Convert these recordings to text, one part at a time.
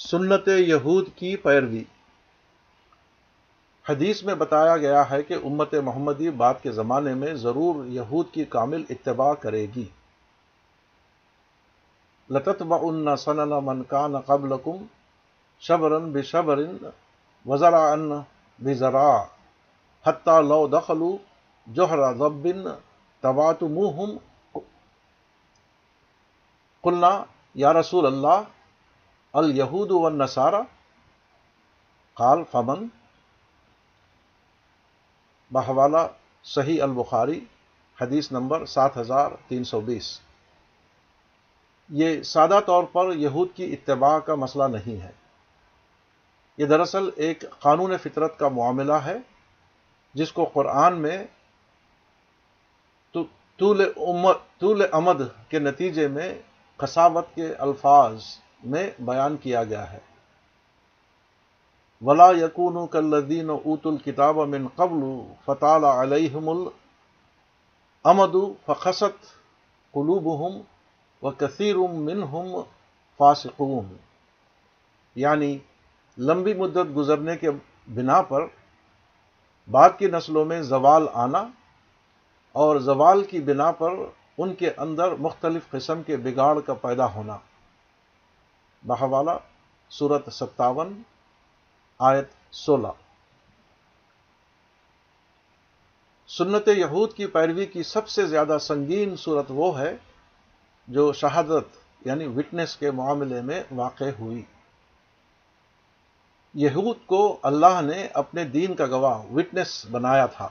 سنت یہود کی پیروی۔ حدیث میں بتایا گیا ہے کہ امت محمدی بعد کے زمانے میں ضرور یہود کی کامل اتباع کرے گی۔ لطت ان سنن منکان قبل کم شبرن بے شبرن وزرا ان بزرا حتہ لو دخلو جوہرا ضبن تبات منہ قلنا یا رسول اللہ الیہود و قال، فمن؟ بحوالہ صحیح البخاری، حدیث نمبر سات ہزار تین سو بیس. یہ سادہ طور پر یہود کی اتباع کا مسئلہ نہیں ہے۔ یہ دراصل ایک قانون فطرت کا معاملہ ہے، جس کو قرآن میں طول امد کے نتیجے میں خساوت کے الفاظ میں بیان کیا گیا ہے۔ ولا یقون کلدین اوت الکتاب من قبل فطال علیہم الامد فخصت قلوبہم و کثیر منہم فاسقون۔ یعنی لمبی مدت گزرنے کے بنا پر بعد کی نسلوں میں زوال آنا اور زوال کی بنا پر ان کے اندر مختلف قسم کے بگاڑ کا پیدا ہونا۔ بحوالہ صورت ستاون، آیت سولہ۔ سنت یہود کی پیروی کی سب سے زیادہ سنگین صورت وہ ہے جو شہادت یعنی وٹنس کے معاملے میں واقع ہوئی۔ یہود کو اللہ نے اپنے دین کا گواہ وٹنس بنایا تھا۔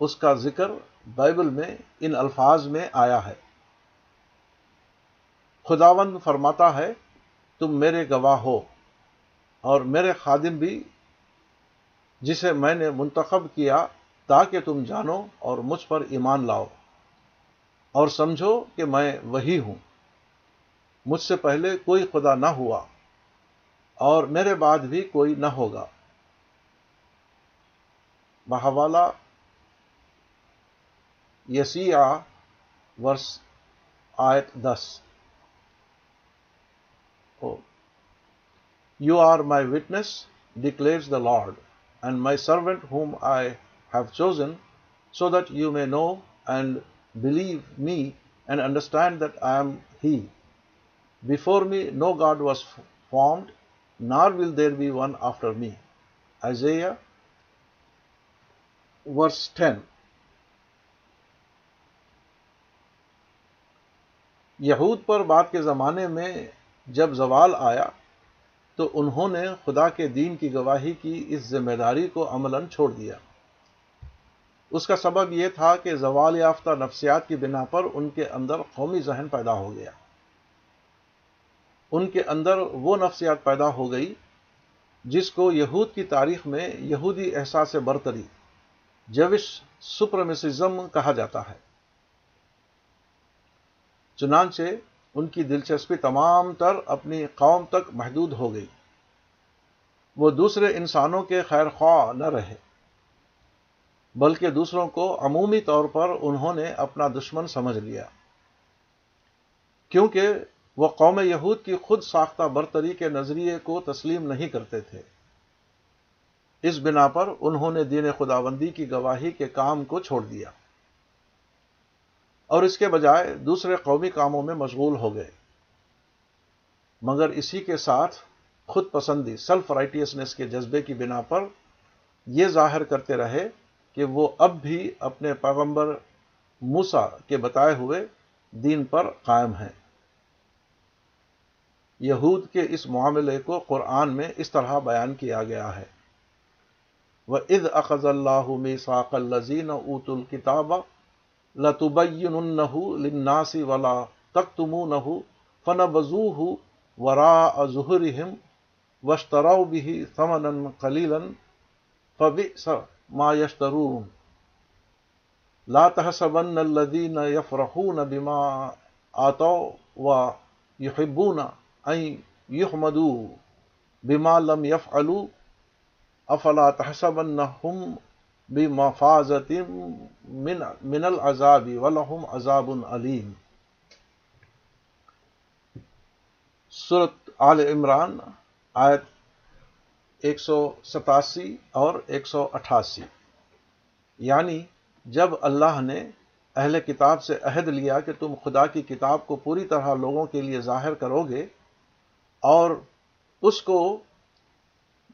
اس کا ذکر بائبل میں ان الفاظ میں آیا ہے۔ خداوند فرماتا ہے، تم میرے گواہ ہو، اور میرے خادم بھی جسے میں نے منتخب کیا تاکہ تم جانو اور مجھ پر ایمان لاؤ، اور سمجھو کہ میں وہی ہوں۔ مجھ سے پہلے کوئی خدا نہ ہوا، اور میرے بعد بھی کوئی نہ ہوگا۔ بحوالہ یسیہ ورس آیت دس۔ You are my witnesses declare the Lord and my servant whom I have chosen so that you may know and believe me and understand that I am he before me no god was formed nor will there be one after me S ٹین یہود پر بات کے زمانے میں جب زوال آیا تو انہوں نے خدا کے دین کی گواہی کی، اس ذمہ داری کو عملاً چھوڑ دیا۔ اس کا سبب یہ تھا کہ زوال یافتہ نفسیات کی بنا پر ان کے اندر قومی ذہن پیدا ہو گیا۔ ان کے اندر وہ نفسیات پیدا ہو گئی جس کو یہود کی تاریخ میں یہودی احساس برتری، جوش سپرمسزم کہا جاتا ہے۔ چنانچہ ان کی دلچسپی تمام تر اپنی قوم تک محدود ہو گئی۔ وہ دوسرے انسانوں کے خیر خواہ نہ رہے، بلکہ دوسروں کو عمومی طور پر انہوں نے اپنا دشمن سمجھ لیا۔ کیونکہ وہ قوم یہود کی خود ساختہ برتری کے نظریے کو تسلیم نہیں کرتے تھے۔ اس بنا پر انہوں نے دین خداوندی کی گواہی کے کام کو چھوڑ دیا۔ اور اس کے بجائے دوسرے قومی کاموں میں مشغول ہو گئے۔ مگر اسی کے ساتھ خود پسندی سیلف رائٹیسنس کے جذبے کی بنا پر یہ ظاہر کرتے رہے کہ وہ اب بھی اپنے پیغمبر موسا کے بتائے ہوئے دین پر قائم ہیں۔ یہود کے اس معاملے کو قرآن میں اس طرح بیان کیا گیا ہے۔ وہ عد اخذ اللہ میساق الزین اوت الکتاب لتبیننه للناس ولا تکتمونه فنبذوه وراء ظهرهم واشتروا به ثمنا قليلا فبئس ما يشترون لا تحسبن الذين يفرحون بما آتوا ويحبون أن يحمدوا بما لم يفعلوا أفلا تحسبنهم بمفازت من من العذاب ولہم عذاب علیم سورت آل عمران آیت ایک سو ستاسی اور ایک سو اٹھاسی. یعنی جب اللہ نے اہل کتاب سے عہد لیا کہ تم خدا کی کتاب کو پوری طرح لوگوں کے لیے ظاہر کرو گے اور اس کو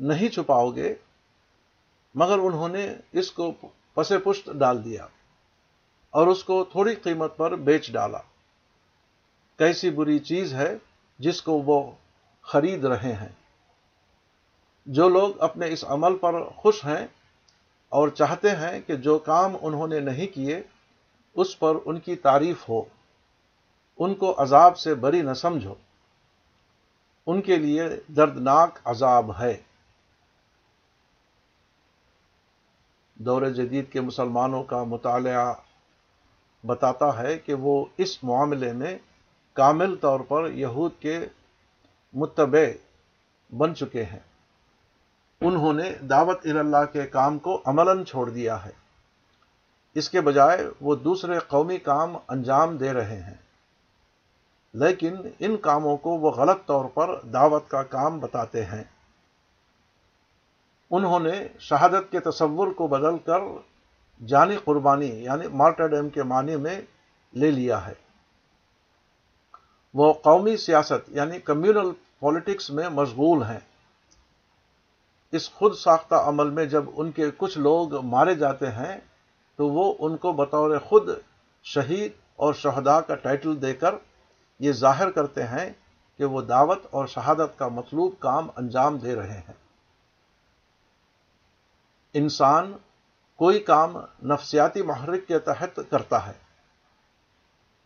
نہیں چھپاؤ گے مگر انہوں نے اس کو پس پشت ڈال دیا اور اس کو تھوڑی قیمت پر بیچ ڈالا۔ کیسی بری چیز ہے جس کو وہ خرید رہے ہیں۔ جو لوگ اپنے اس عمل پر خوش ہیں اور چاہتے ہیں کہ جو کام انہوں نے نہیں کیے، اس پر ان کی تعریف ہو۔ ان کو عذاب سے بری نہ سمجھو۔ ان کے لیے دردناک عذاب ہے۔ دور جدید کے مسلمانوں کا مطالعہ بتاتا ہے کہ وہ اس معاملے میں کامل طور پر یہود کے متبع بن چکے ہیں۔ انہوں نے دعوت اللہ کے کام کو عملاً چھوڑ دیا ہے۔ اس کے بجائے وہ دوسرے قومی کام انجام دے رہے ہیں۔ لیکن ان کاموں کو وہ غلط طور پر دعوت کا کام بتاتے ہیں۔ انہوں نے شہادت کے تصور کو بدل کر جانی قربانی یعنی مارٹرڈیم کے معنی میں لے لیا ہے۔ وہ قومی سیاست یعنی کمیونل پالیٹکس میں مشغول ہیں۔ اس خود ساختہ عمل میں جب ان کے کچھ لوگ مارے جاتے ہیں، تو وہ ان کو بطور خود شہید اور شہداء کا ٹائٹل دے کر یہ ظاہر کرتے ہیں کہ وہ دعوت اور شہادت کا مطلوب کام انجام دے رہے ہیں۔ انسان کوئی کام نفسیاتی محرک کے تحت کرتا ہے۔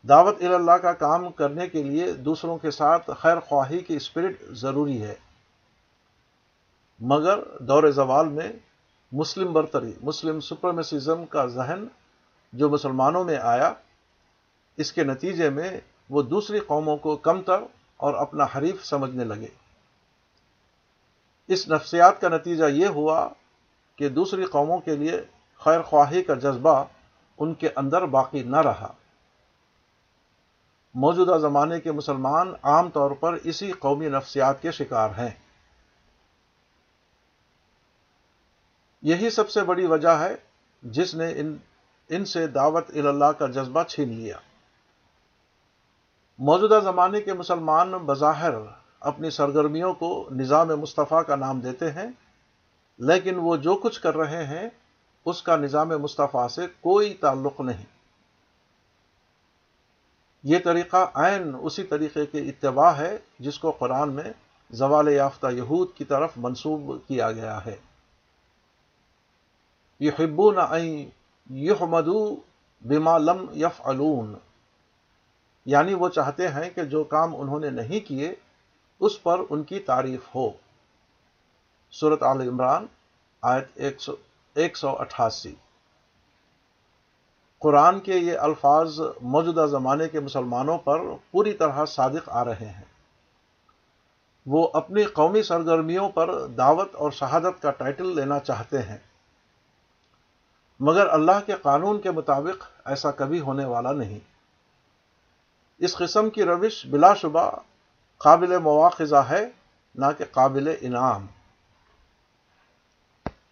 دعوت اللہ کا کام کرنے کے لیے دوسروں کے ساتھ خیر خواہی کی اسپرٹ ضروری ہے۔ مگر دور زوال میں مسلم برتری، مسلم سپرمسزم کا ذہن جو مسلمانوں میں آیا، اس کے نتیجے میں وہ دوسری قوموں کو کم تر اور اپنا حریف سمجھنے لگے۔ اس نفسیات کا نتیجہ یہ ہوا کہ دوسری قوموں کے لیے خیر خواہی کا جذبہ ان کے اندر باقی نہ رہا۔ موجودہ زمانے کے مسلمان عام طور پر اسی قومی نفسیات کے شکار ہیں۔ یہی سب سے بڑی وجہ ہے جس نے ان ان سے دعوت اللہ کا جذبہ چھین لیا۔ موجودہ زمانے کے مسلمان بظاہر اپنی سرگرمیوں کو نظام مصطفیٰ کا نام دیتے ہیں۔ لیکن وہ جو کچھ کر رہے ہیں، اس کا نظام مصطفیٰ سے کوئی تعلق نہیں۔ یہ طریقہ عین اسی طریقے کے اتباع ہے جس کو قرآن میں زوال یافتہ یہود کی طرف منسوب کیا گیا ہے۔ یحبون ان یحمدو بما لم یفعلون۔ یعنی وہ چاہتے ہیں کہ جو کام انہوں نے نہیں کیے، اس پر ان کی تعریف ہو۔ صورت عال عمران، آیت ایک سو اٹھاسی۔ قرآن کے یہ الفاظ موجودہ زمانے کے مسلمانوں پر پوری طرح صادق آ رہے ہیں۔ وہ اپنی قومی سرگرمیوں پر دعوت اور شہادت کا ٹائٹل لینا چاہتے ہیں۔ مگر اللہ کے قانون کے مطابق ایسا کبھی ہونے والا نہیں۔ اس قسم کی روش بلا شبہ قابل مواخذہ ہے، نہ کہ قابل انعام۔